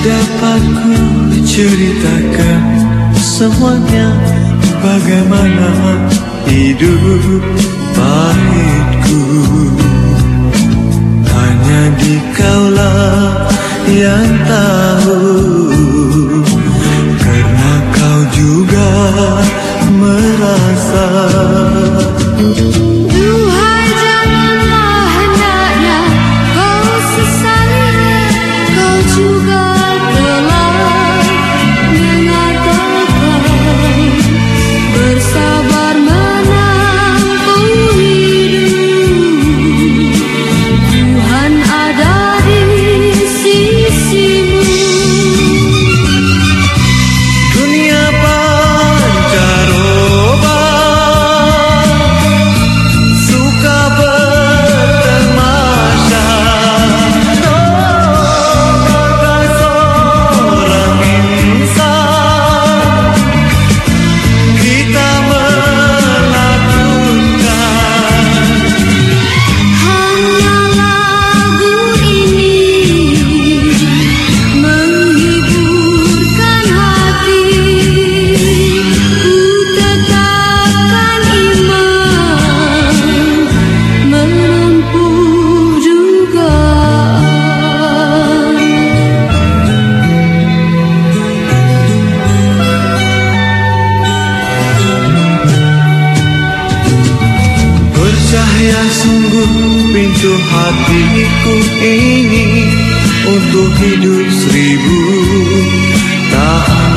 dapat ku ceritakan semuanya Bagaimana hidup pahitku. Hanya dikaulah yang tahu Karena kau juga merasa sungguh pintu hatiku ini Untuk hidup seribu. Tahun